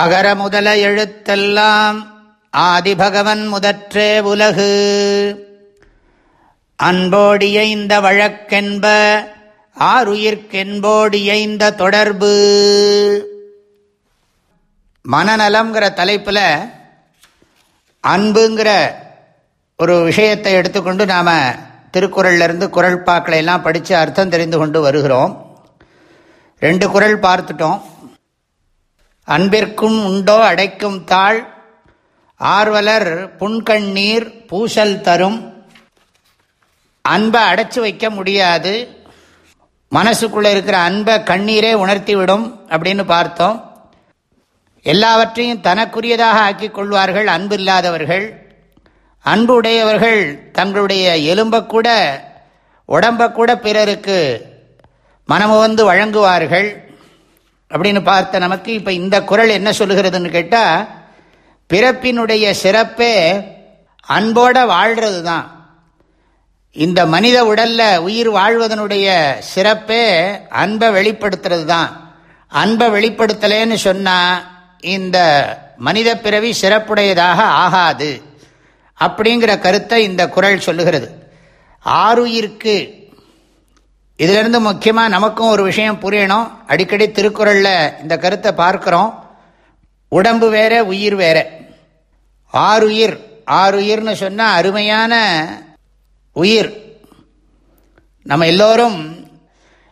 அகர முதல எழுத்தெல்லாம் ஆதிபகவன் முதற்றே உலகு. அன்போடியைந்த வழக்கென்ப ஆறுயிர்க்கென்போடியைந்த தொடர்பு. மனநலம்ங்கிற தலைப்பில் அன்புங்கிற ஒரு விஷயத்தை எடுத்துக்கொண்டு நாம் திருக்குறள்லேருந்து குரல் பாக்களை எல்லாம் படித்து அர்த்தம் தெரிந்து கொண்டு வருகிறோம். ரெண்டு குரல் பார்த்துட்டோம். அன்பிற்கும் உண்டோ அடைக்கும் தாள் ஆர்வலர் புன்கண்ணீர் பூசல் தரும். அன்பை அடைச்சி வைக்க முடியாது. மனசுக்குள்ளே இருக்கிற அன்பை கண்ணீரே உணர்த்தி விடும் அப்படின்னு பார்த்தோம். எல்லாவற்றையும் தனக்குரியதாக ஆக்கிக் கொள்வார்கள் அன்பு இல்லாதவர்கள் அன்பு உடையவர்கள் தங்களுடைய எலும்பை கூட உடம்பை கூட பிறருக்கு மனமுவந்து வழங்குவார்கள். அப்படின்னு பார்த்த நமக்கு இப்போ இந்த குரல் என்ன சொல்லுகிறதுன்னு கேட்டால் பிறப்பினுடைய சிறப்பே அன்போட வாழ்கிறது தான் இந்த மனித உடலில் உயிர் வாழ்வதனுடைய சிறப்பே அன்பை வெளிப்படுத்துறது தான் அன்பை வெளிப்படுத்தலேன்னு சொன்னால் இந்த மனித பிறவி சிறப்புடையதாக ஆகாது. அப்படிங்கிற கருத்தை இந்த குரல் சொல்லுகிறது. ஆறுயிருக்கு இதிலிருந்து முக்கியமாக நமக்கும் ஒரு விஷயம் புரியணும். அடிக்கடி திருக்குறளில் இந்த கருத்தை பார்க்குறோம். உடம்பு வேற உயிர் வேற. ஆறுயிர் ஆறுயிர்னு சொன்னால் அருமையான உயிர். நம்ம எல்லோரும்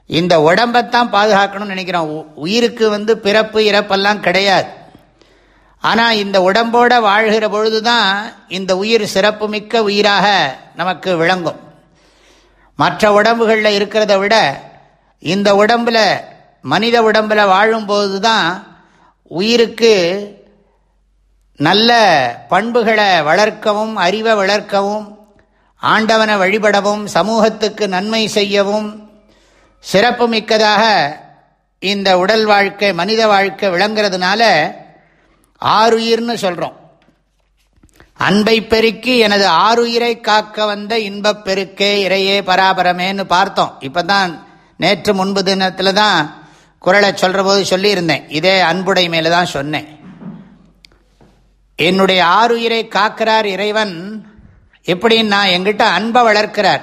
இந்த உடம்பைத்தான் பாதுகாக்கணும்னு நினைக்கிறோம். உயிருக்கு வந்து பிறப்பு இறப்பெல்லாம் கிடையாது. ஆனால் இந்த உடம்போட வாழ்கிற பொழுது தான் இந்த உயிர் சிறப்புமிக்க உயிராக நமக்கு விளங்கும். மற்ற உடம்புகளில் இருக்கிறத விட இந்த உடம்பில் மனித உடம்பில் வாழும்போது தான் உயிருக்கு நல்ல பண்புகளை வளர்க்கவும் அறிவை வளர்க்கவும் ஆண்டவனை வழிபடவும் சமூகத்துக்கு நன்மை செய்யவும் சிறப்பு மிக்கதாக இந்த உடல் வாழ்க்கை மனித வாழ்க்கை விளங்குறதுனால ஆறுயிர்னு சொல்கிறோம் அன்பை பெருக்கி எனது ஆறுயிரை காக்க வந்த இன்பப் பெருக்கே இறையே பராபரமேன்னு பார்த்தோம். இப்போ தான் நேற்று முன்பு தினத்தில் தான் குரலை சொல்கிற போது சொல்லியிருந்தேன். இதே அன்புடை மேலே தான் சொன்னேன். என்னுடைய ஆறுயிரை காக்கிறார் இறைவன். எப்படின்னா எங்கிட்ட அன்பை வளர்க்கிறார்.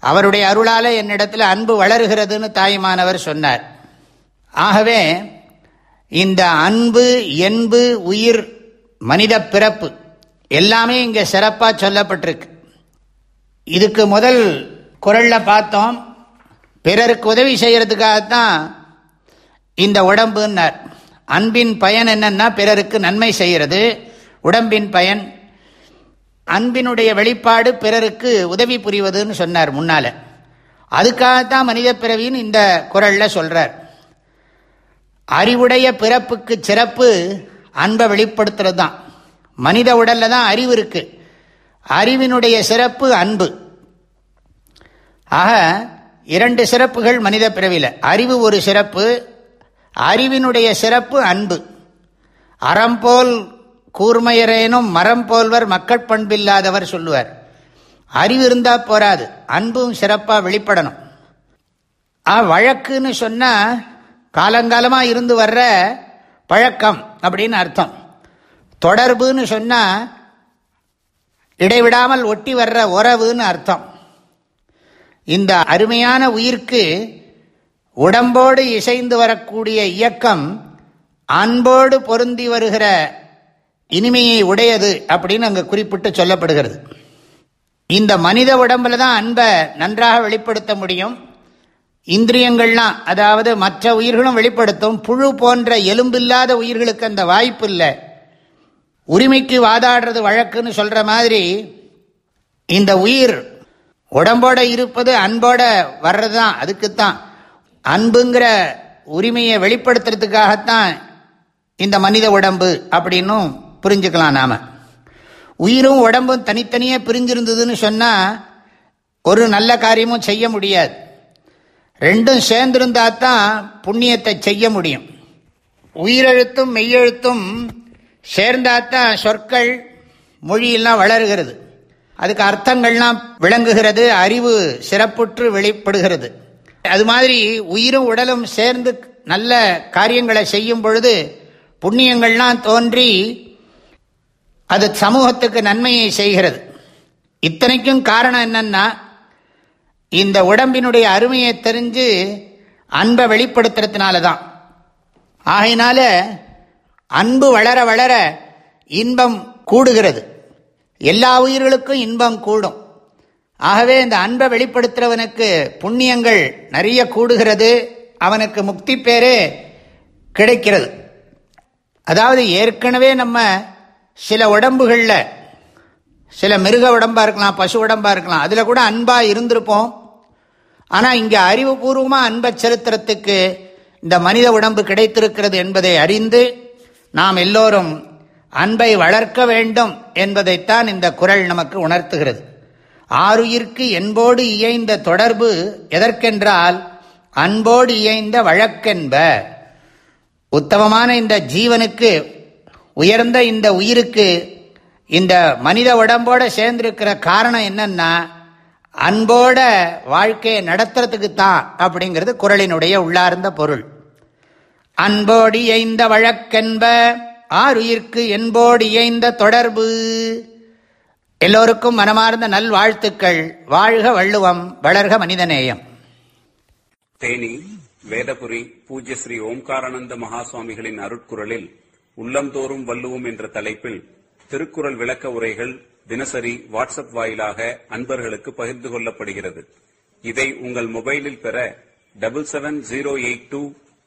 அவருடைய அருளால் என்னிடத்தில் அன்பு வளர்கிறதுன்னு தாய்மானவர் சொன்னார். ஆகவே இந்த அன்பு என்பு உயிர் மனித பிறப்பு எல்லாமே இங்கே சிறப்பாக சொல்லப்பட்டிருக்கு. இதுக்கு முதல் குரலில் பார்த்தோம். பிறருக்கு உதவி செய்கிறதுக்காகத்தான் இந்த உடம்புன்னார். அன்பின் பயன் என்னென்னா பிறருக்கு நன்மை செய்கிறது உடம்பின் பயன் அன்பினுடைய வெளிப்பாடு பிறருக்கு உதவி புரிவதுன்னு சொன்னார் முன்னால். அதுக்காகத்தான் மனித பிறவின்னு இந்த குரலில் சொல்கிறார் அறிவுடைய பிறப்புக்கு சிறப்பு அன்பை வெளிப்படுத்துறது தான் மனித உடலில் தான் அறிவு இருக்கு. அறிவினுடைய சிறப்பு அன்பு. ஆக இரண்டு சிறப்புகள் மனித பிறவியில். அறிவு ஒரு சிறப்பு அறிவினுடைய சிறப்பு அன்பு. அறம்போல் கூர்மையரேனும் மரம் போல்வர் மக்கட்பண்பில்லாதவர் சொல்லுவார். அறிவு இருந்தால் போராது அன்பும் சிறப்பாக வெளிப்படணும். ஆ வழக்குன்னு சொன்னால் காலங்காலமாக இருந்து வர்ற பழக்கம் அப்படின்னு அர்த்தம். தொடர்புன்னு சொன்னால் இடைவிடாமல் ஒட்டி வர்ற உறவுன்னு அர்த்தம். இந்த அருமையான உயிர்க்கு உடம்போடு இசைந்து வரக்கூடிய இயக்கம் அன்போடு பொருந்தி வருகிற இனிமையை உடையது அப்படின்னு அங்கே குறிப்பிட்டு சொல்லப்படுகிறது. இந்த மனித உடம்புல தான் அன்பை நன்றாக வெளிப்படுத்த முடியும். இந்திரியங்கள்லாம் அதாவது மற்ற உயிர்களும் வெளிப்படுத்தும். புழு போன்ற எலும்பில்லாத உயிர்களுக்கு அந்த வாய்ப்பு இல்லை. உரிமைக்கு வாதாடுறது வழக்குன்னு சொல்கிற மாதிரி இந்த உயிர் உடம்போட இருப்பது அன்போட வர்றது தான் அதுக்குத்தான். அன்புங்கிற உரிமையை வெளிப்படுத்துறதுக்காகத்தான் இந்த மனித உடம்பு அப்படின்னும் புரிஞ்சுக்கலாம் நாம். உயிரும் உடம்பும் தனித்தனியாக பிரிஞ்சிருந்ததுன்னு சொன்னால் ஒரு நல்ல காரியமும் செய்ய முடியாது. ரெண்டும் சேர்ந்திருந்தா தான் புண்ணியத்தை செய்ய முடியும். உயிரெழுத்தும் மெய்யெழுத்தும் சேர்ந்தாத்தான் சொற்கள் மொழியெல்லாம் வளருகிறது. அதுக்கு அர்த்தங்கள்லாம் விளங்குகிறது அறிவு சிறப்புற்று வெளிப்படுகிறது. அது மாதிரி உயிரும் உடலும் சேர்ந்து நல்ல காரியங்களை செய்யும் பொழுது புண்ணியங்கள்லாம் தோன்றி அது சமூகத்துக்கு நன்மையை செய்கிறது. இத்தனைக்கும் காரணம் என்னன்னா இந்த உடம்பினுடைய அருமையை தெரிஞ்சு அன்பை வெளிப்படுத்துறதுனால தான் ஆகையினால அன்பு வளர வளர இன்பம் கூடுகிறது. எல்லா உயிர்களுக்கும் இன்பம் கூடும். ஆகவே இந்த அன்பை வெளிப்படுத்துறவனுக்கு புண்ணியங்கள் நிறைய கூடுகிறது. அவனுக்கு முக்தி பேரே கிடைக்கிறது. அதாவது ஏற்கனவே நம்ம சில உடம்புகளில் சில மிருக உடம்பாக இருக்கலாம் பசு உடம்பாக இருக்கலாம் அதில் கூட அன்பாக இருந்திருப்போம். ஆனால் இங்கே அறிவுபூர்வமாக அன்பை செலுத்துறதுக்கு இந்த மனித உடம்பு கிடைத்திருக்கிறது என்பதை அறிந்து நாம் எல்லோரும் அன்பை வளர்க்க வேண்டும் என்பதைத்தான் இந்த குரல் நமக்கு உணர்த்துகிறது. ஆறுயிர்க்கு என்போடு இயைந்த தொடர்பு எதற்கென்றால் அன்போடு இயைந்த வழக்கென்ப. உத்தமமான இந்த ஜீவனுக்கு உயர்ந்த இந்த உயிருக்கு இந்த மனித உடம்போட சேர்ந்திருக்கிற காரணம் என்னன்னா அன்போட வாழ்க்கையை நடத்துறதுக்கு தான் அப்படிங்கிறது குரலினுடைய உள்ளார்ந்த பொருள். அன்போடு இயைந்த வழக்கென்ப ஆறுயிர்க்கு என்போடு இயைந்த தொடர்பு. எல்லோருக்கும் மனமார்ந்த நல்வாழ்த்துக்கள். வாழ்க வள்ளுவம் வளர்க மனிதநேயம். தேனி வேதபுரி பூஜ்ய ஸ்ரீ ஓம்காரானந்த மகாசுவாமிகளின் அருட்குரலில் உள்ளந்தோறும் வள்ளுவோம் என்ற தலைப்பில் திருக்குறள் விளக்க உரைகள் தினசரி வாட்ஸ்அப் வாயிலாக அன்பர்களுக்கு பகிர்ந்து கொள்ளப்படுகிறது. இதை உங்கள் மொபைலில் பெற double seven zero eight two